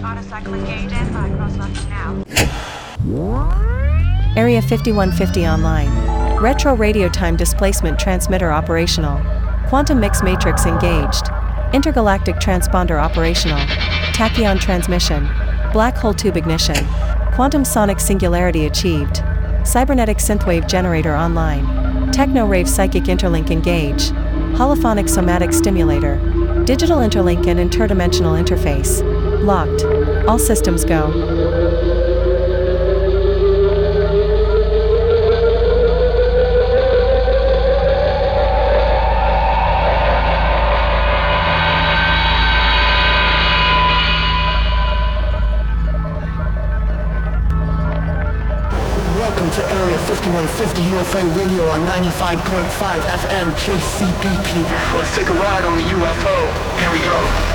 autocycle engaged and by cross now. Area 5150 online. Retro radio time displacement transmitter operational. Quantum mix matrix engaged. Intergalactic transponder operational. Tachyon transmission. Black hole tube ignition. Quantum sonic singularity achieved. Cybernetic synthwave generator online. Techno rave psychic interlink engage. Holophonic somatic stimulator. Digital interlink and interdimensional interface. Locked. All systems go. UFO radio on 95.5 FM JCBP. Let's take a ride on the UFO. Here we go.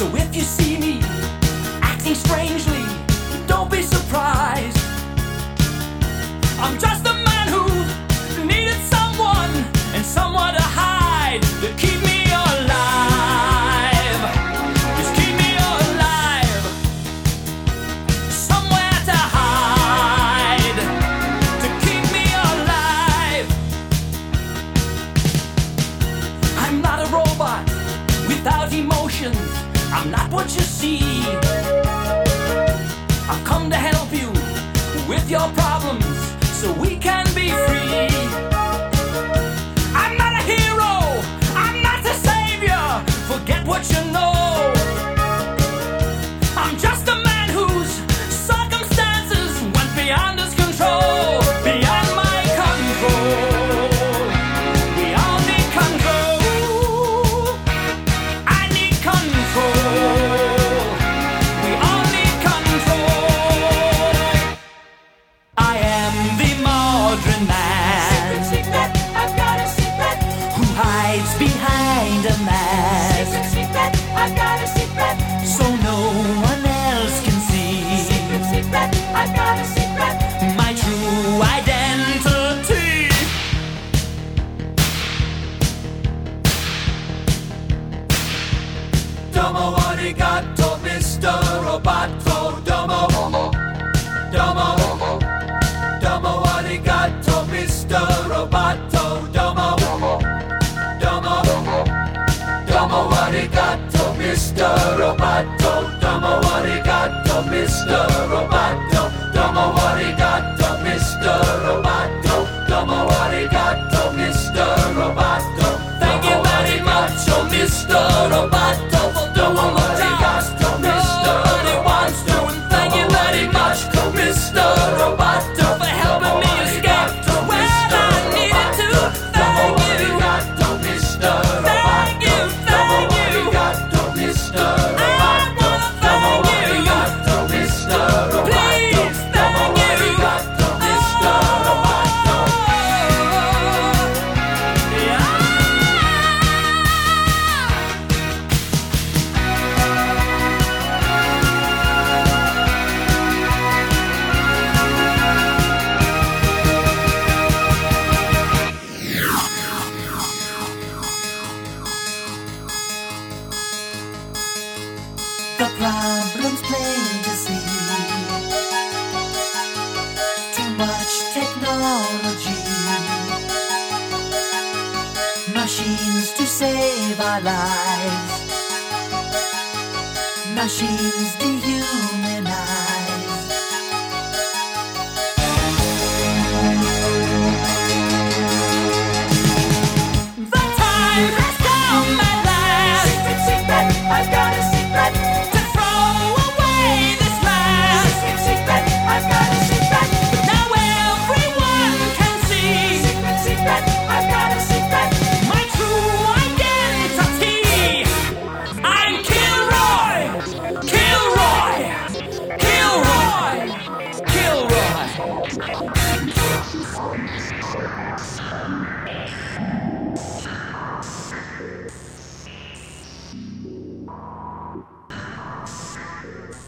So if you see arigato, Mr.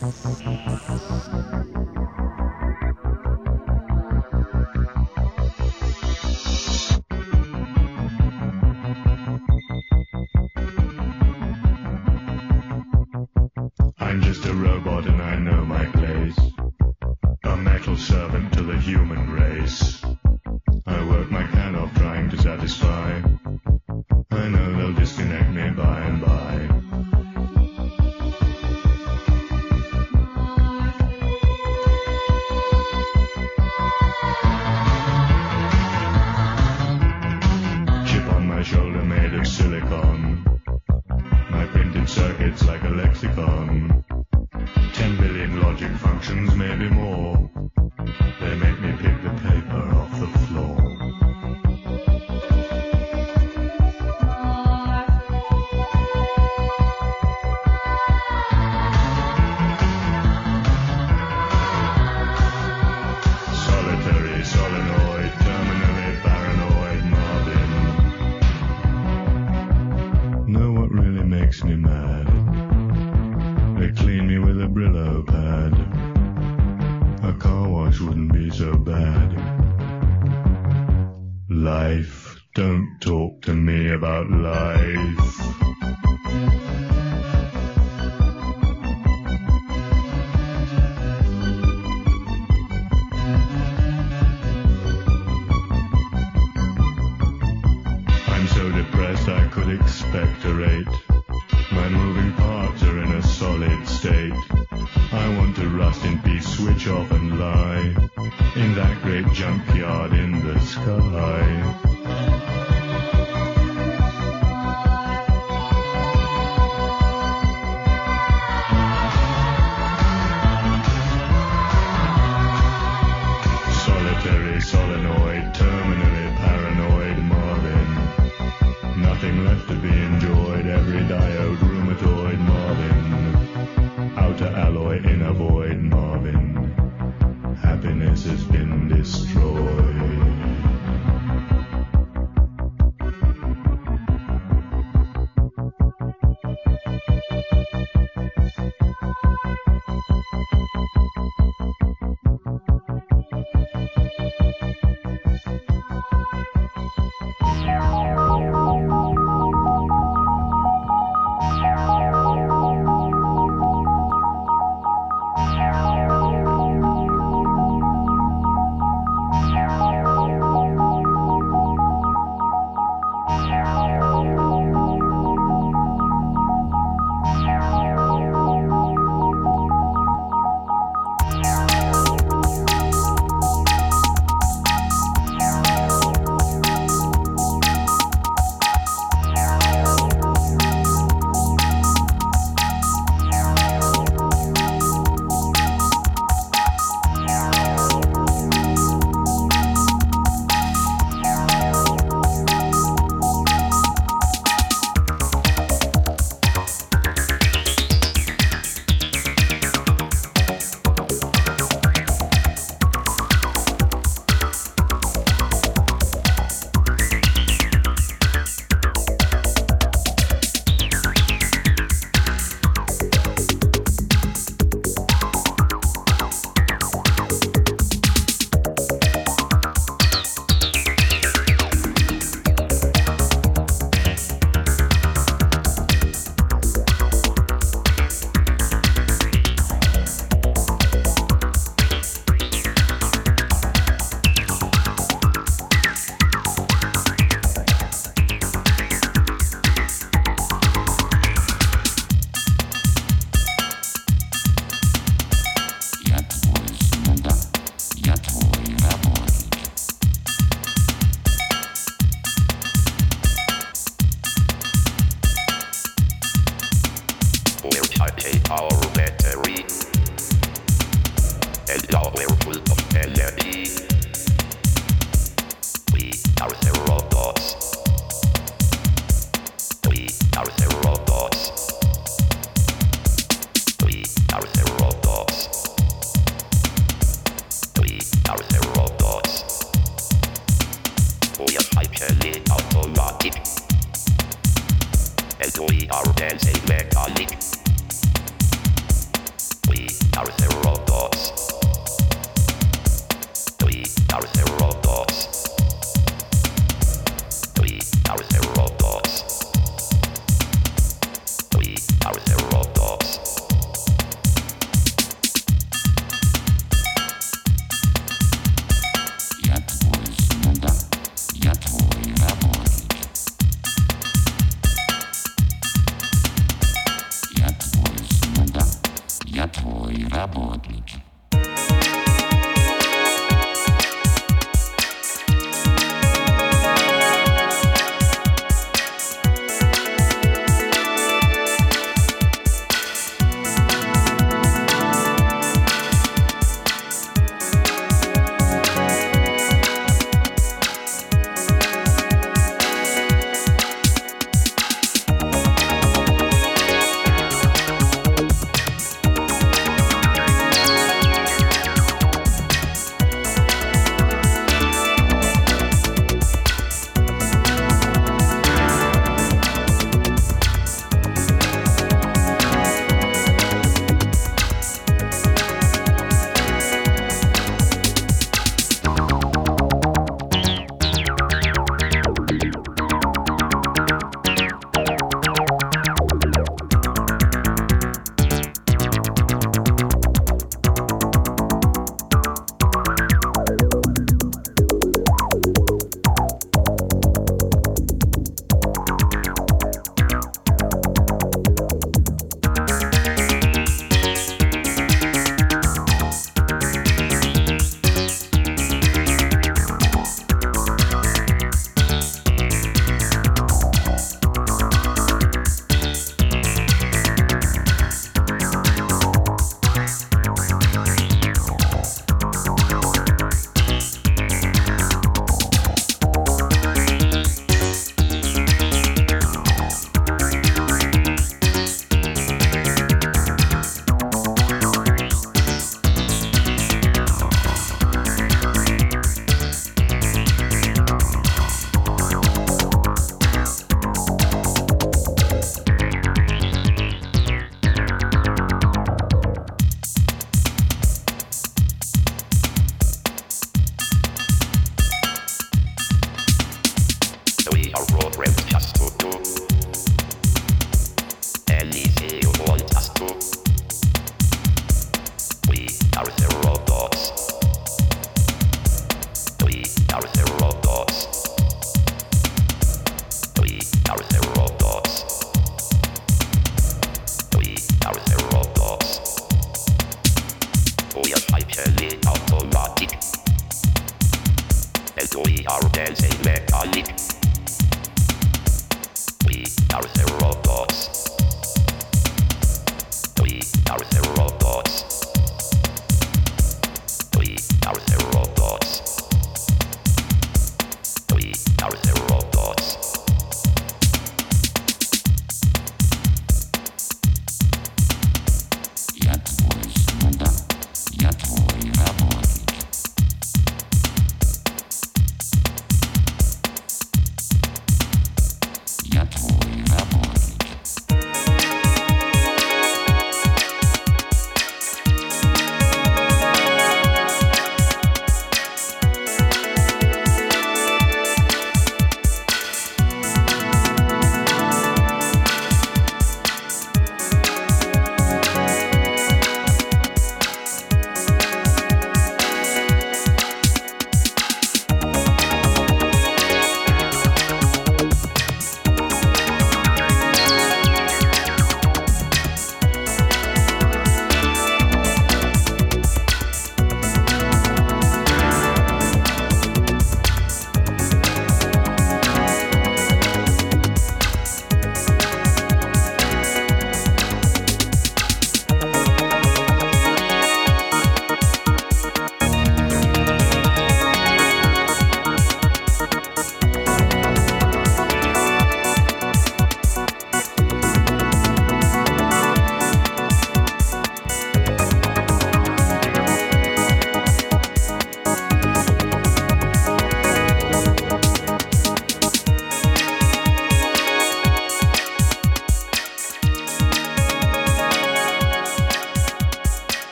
Thank you.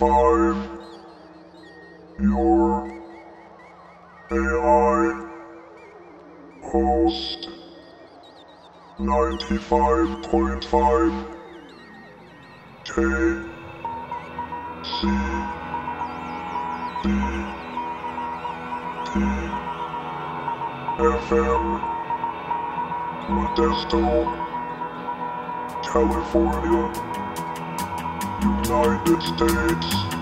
95 your AI host 95.5 K C D T FM Modesto California United States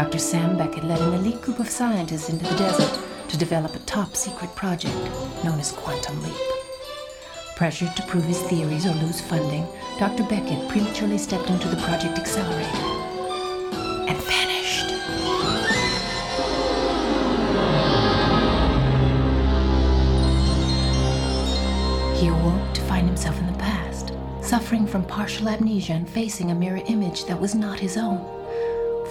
Dr. Sam Beckett led an elite group of scientists into the desert to develop a top secret project known as Quantum Leap. Pressured to prove his theories or lose funding, Dr. Beckett prematurely stepped into the project accelerator and vanished. He awoke to find himself in the past, suffering from partial amnesia and facing a mirror image that was not his own.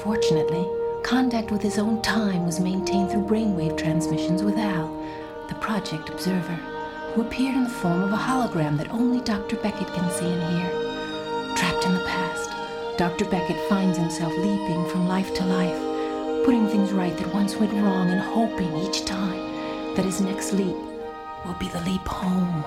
Fortunately, contact with his own time was maintained through brainwave transmissions with Al, the project observer, who appeared in the form of a hologram that only Dr. Beckett can see and hear. Trapped in the past, Dr. Beckett finds himself leaping from life to life, putting things right that once went wrong and hoping each time that his next leap will be the leap home.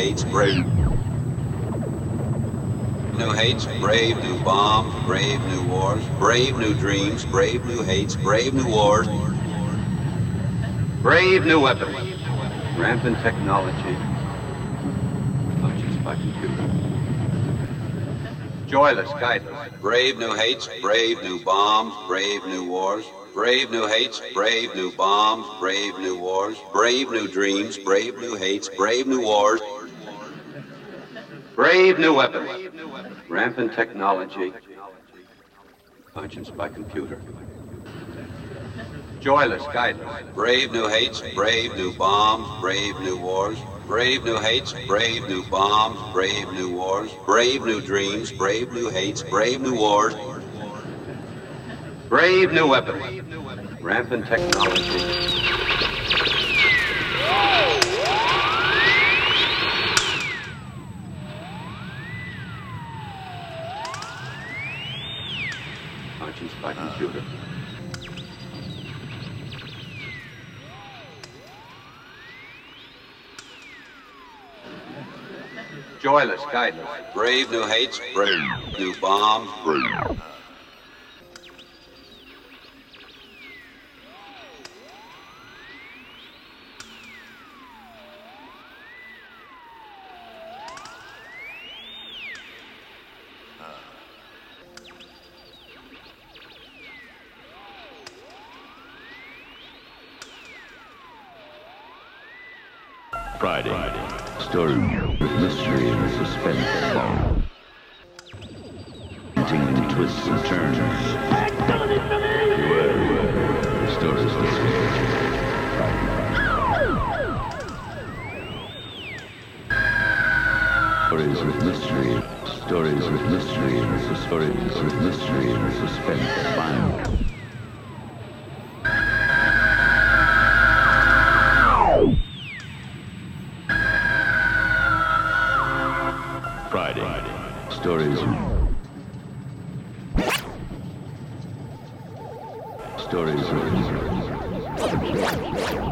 Hates, brave new hates, brave new bombs, brave new wars, brave new dreams, brave new hates, brave new wars, Brave new weapons. Rampant technology. Joyless guidance. brave new hates, brave new bombs, brave new wars, brave new hates, brave new bombs, brave new wars, brave new dreams, brave new hates, brave new wars. New weapons. Rampant technology. Functions by computer. Joyless guidance. Brave new hates, brave new bombs, brave new wars. Brave new hates, brave new bombs, brave new wars. Brave new dreams, brave new hates, brave new wars. Brave new weapons. Rampant technology. Joyless guidance. Brave new hates, brave new bombs, brave.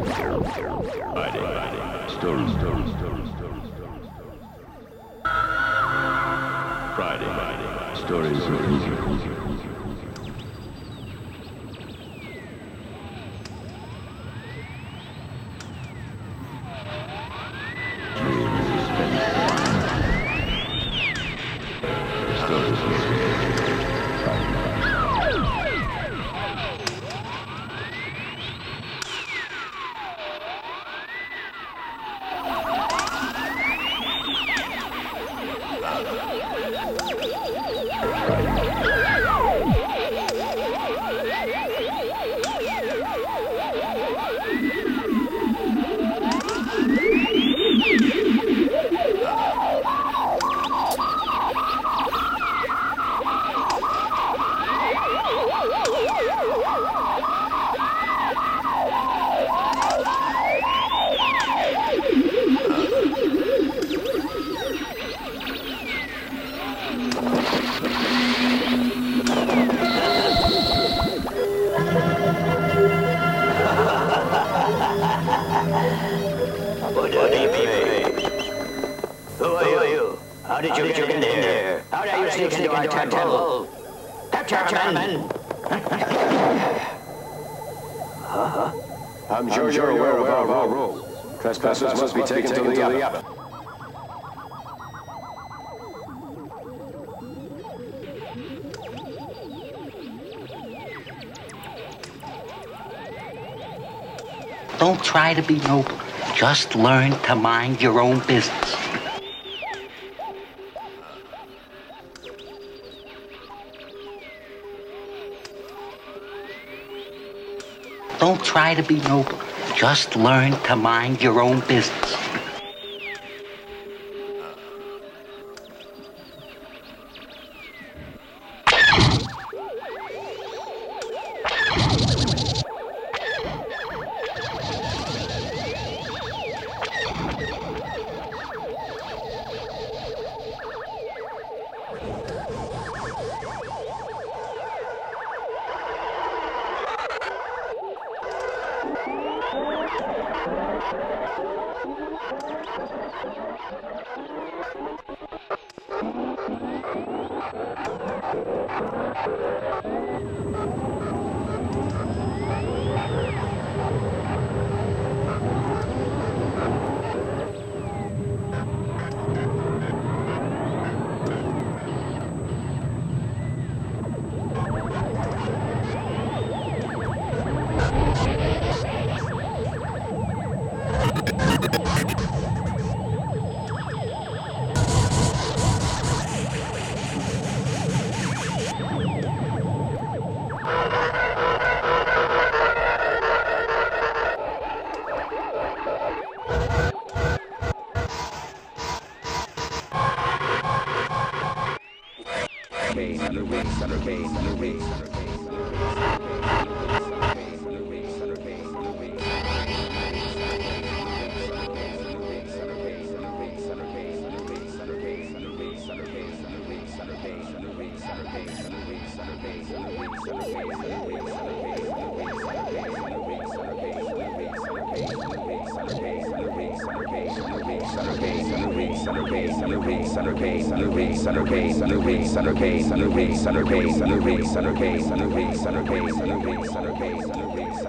Friday. Stories. Stories. Stories. Friday. Stories. What try to be noble. Just learn to mind your own business. Don't try to be noble. Just learn to mind your own business.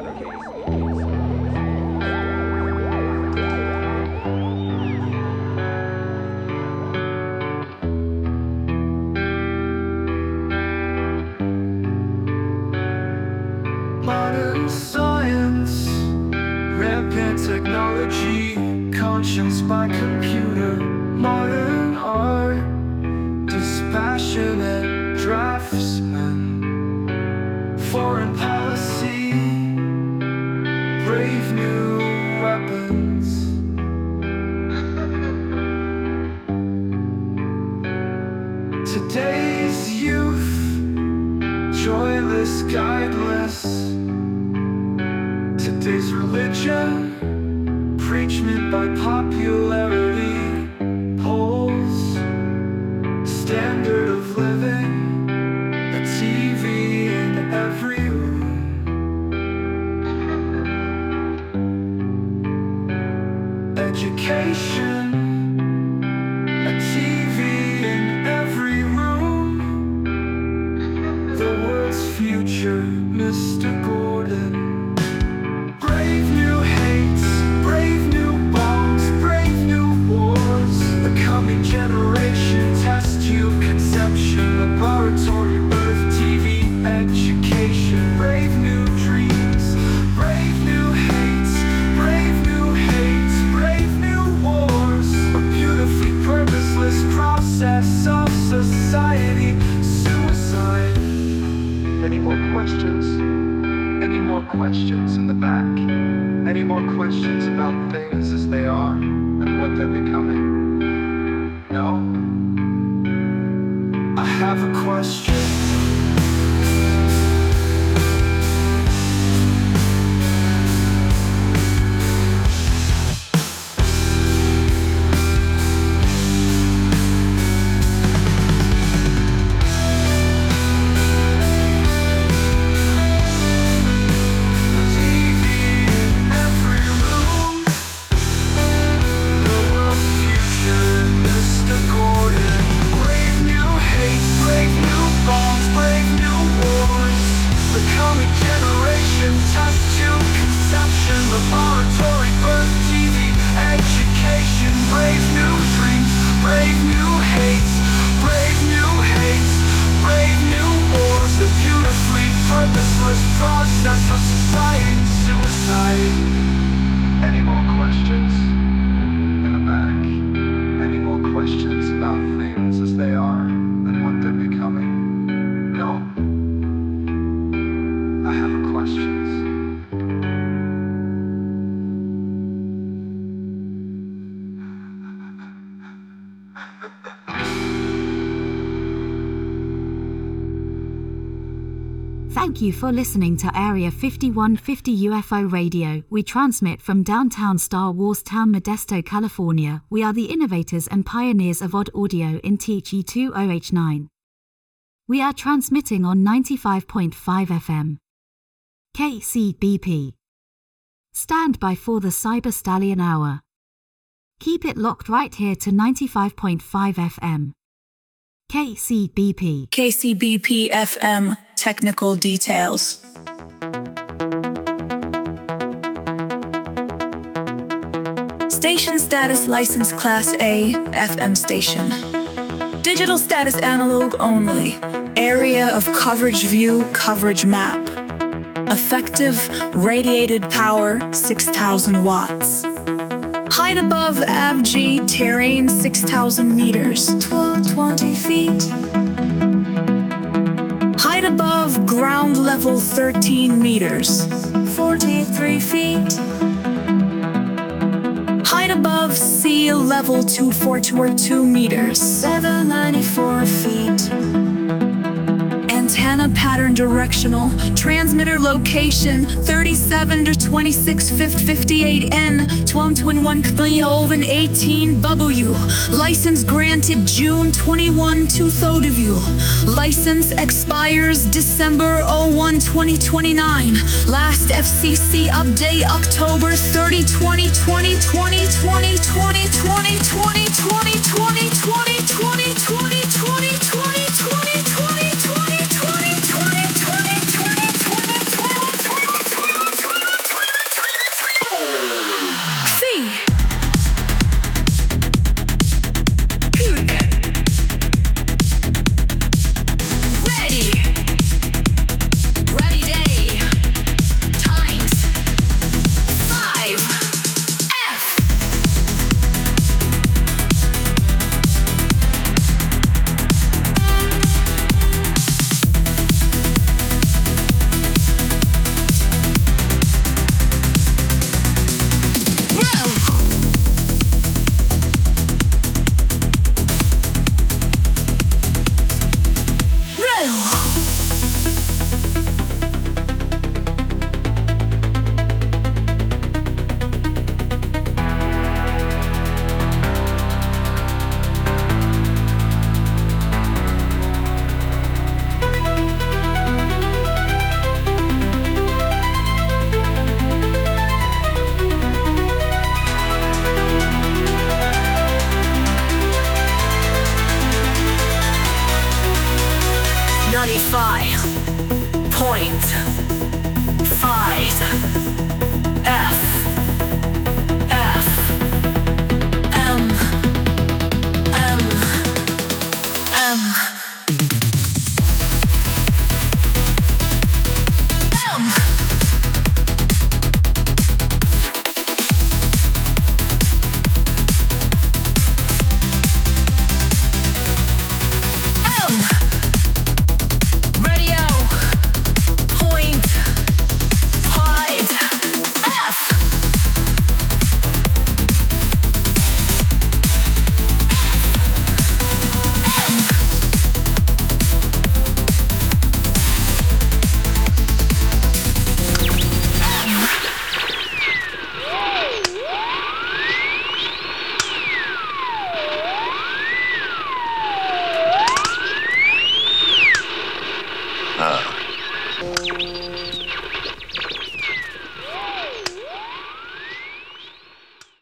Modern more questions? Any more questions in the back? Any more questions about things as they are and what they're becoming? No? I have a question. Thank you for listening to Area 5150 UFO Radio. We transmit from downtown Star Wars Town, Modesto, California. We are the innovators and pioneers of odd audio in TG20H9. We are transmitting on 95.5 FM. KCBP. Stand by for the Cyber Stallion Hour. Keep it locked right here to 95.5 FM. KCBP. KCBP FM technical details. Station status license Class A FM station. Digital status analog only. Area of coverage view coverage map. Effective radiated power 6000 watts. Height above ABG terrain 6000 meters. 1220 feet. Above ground level 13 meters. 43 feet. Height above sea level 242 meters. 794 feet. Antenna pattern directional. Transmitter location 37 to 26 58 N 1221 Kpilyoven 18 W. License granted June 21 2000. License expires December 01 2029. Last FCC update October 30 2020 2020 2020 2020 2020 2020 2020